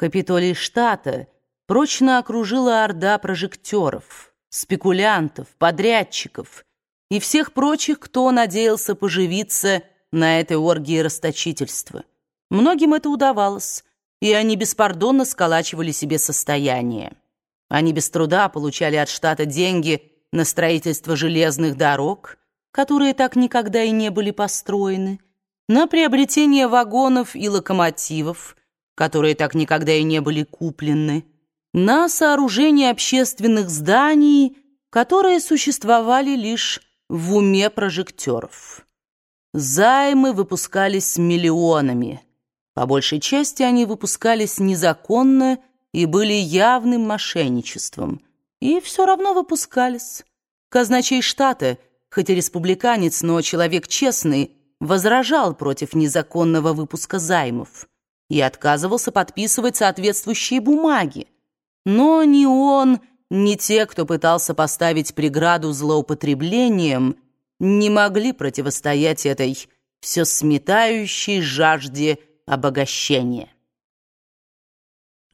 Капитолий штата прочно окружила орда прожекторов, спекулянтов, подрядчиков и всех прочих, кто надеялся поживиться на этой оргии расточительства. Многим это удавалось, и они беспардонно сколачивали себе состояние. Они без труда получали от штата деньги на строительство железных дорог, которые так никогда и не были построены, на приобретение вагонов и локомотивов, которые так никогда и не были куплены, на сооружение общественных зданий, которые существовали лишь в уме прожекторов. Займы выпускались миллионами. По большей части они выпускались незаконно и были явным мошенничеством. И все равно выпускались. Казначей штата, хоть и республиканец, но человек честный, возражал против незаконного выпуска займов и отказывался подписывать соответствующие бумаги. Но ни он, ни те, кто пытался поставить преграду злоупотреблениям, не могли противостоять этой все сметающей жажде обогащения.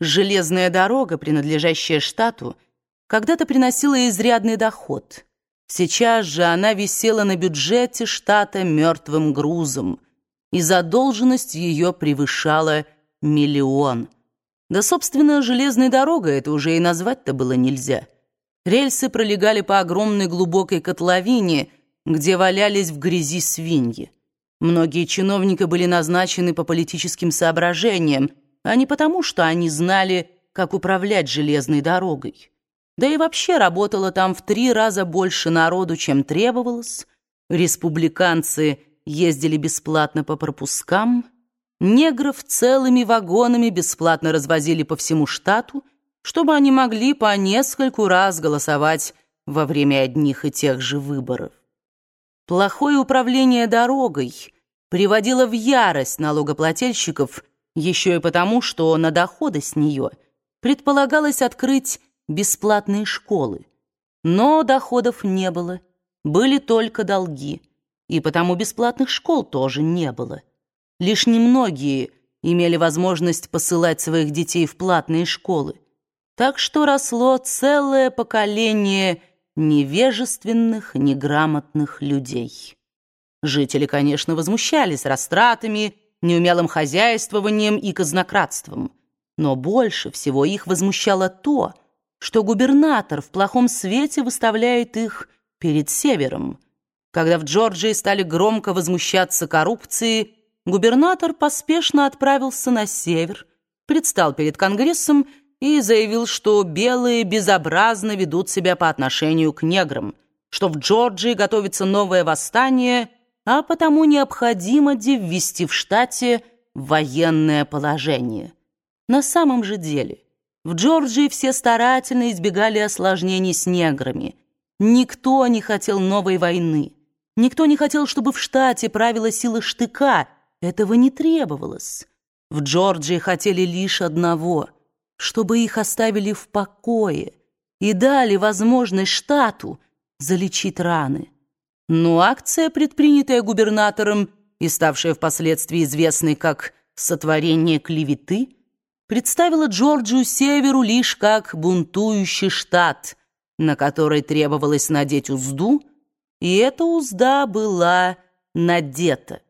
Железная дорога, принадлежащая штату, когда-то приносила изрядный доход. Сейчас же она висела на бюджете штата мертвым грузом, и задолженность ее превышала миллион. Да, собственно, железной дорогой это уже и назвать-то было нельзя. Рельсы пролегали по огромной глубокой котловине, где валялись в грязи свиньи. Многие чиновники были назначены по политическим соображениям, а не потому, что они знали, как управлять железной дорогой. Да и вообще работало там в три раза больше народу, чем требовалось. Республиканцы ездили бесплатно по пропускам, негров целыми вагонами бесплатно развозили по всему штату, чтобы они могли по нескольку раз голосовать во время одних и тех же выборов. Плохое управление дорогой приводило в ярость налогоплательщиков – еще и потому, что на доходы с нее предполагалось открыть бесплатные школы. Но доходов не было, были только долги, и потому бесплатных школ тоже не было. Лишь немногие имели возможность посылать своих детей в платные школы, так что росло целое поколение невежественных, неграмотных людей. Жители, конечно, возмущались растратами, неумелым хозяйствованием и казнократством. Но больше всего их возмущало то, что губернатор в плохом свете выставляет их перед севером. Когда в Джорджии стали громко возмущаться коррупцией, губернатор поспешно отправился на север, предстал перед Конгрессом и заявил, что белые безобразно ведут себя по отношению к неграм, что в Джорджии готовится новое восстание – а потому необходимо ввести в штате военное положение. На самом же деле, в Джорджии все старательно избегали осложнений с неграми. Никто не хотел новой войны. Никто не хотел, чтобы в штате правила сила штыка. Этого не требовалось. В Джорджии хотели лишь одного — чтобы их оставили в покое и дали возможность штату залечить раны. Но акция, предпринятая губернатором и ставшая впоследствии известной как «сотворение клеветы», представила Джорджию Северу лишь как бунтующий штат, на который требовалось надеть узду, и эта узда была надета.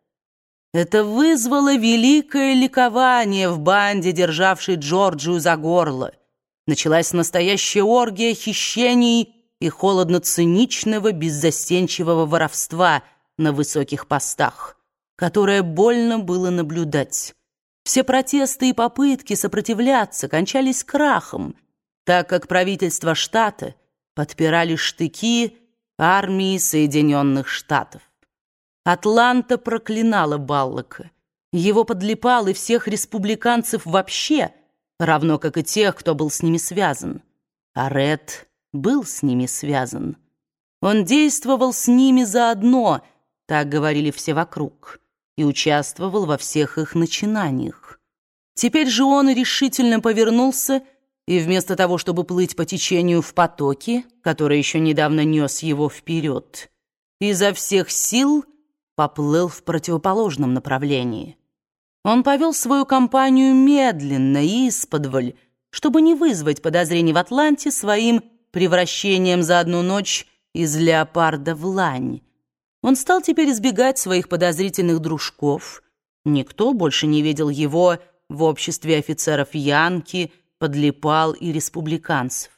Это вызвало великое ликование в банде, державшей Джорджию за горло. Началась настоящая оргия хищений и холодно-циничного, беззастенчивого воровства на высоких постах, которое больно было наблюдать. Все протесты и попытки сопротивляться кончались крахом, так как правительство штата подпирали штыки армии Соединенных Штатов. Атланта проклинала Баллока. Его подлипал и всех республиканцев вообще, равно как и тех, кто был с ними связан. А Ред был с ними связан. Он действовал с ними заодно, так говорили все вокруг, и участвовал во всех их начинаниях. Теперь же он решительно повернулся и вместо того, чтобы плыть по течению в потоке, который еще недавно нес его вперед, изо всех сил поплыл в противоположном направлении. Он повел свою компанию медленно и исподволь, чтобы не вызвать подозрений в Атланте своим превращением за одну ночь из леопарда в лань. Он стал теперь избегать своих подозрительных дружков. Никто больше не видел его в обществе офицеров Янки, подлипал и республиканцев.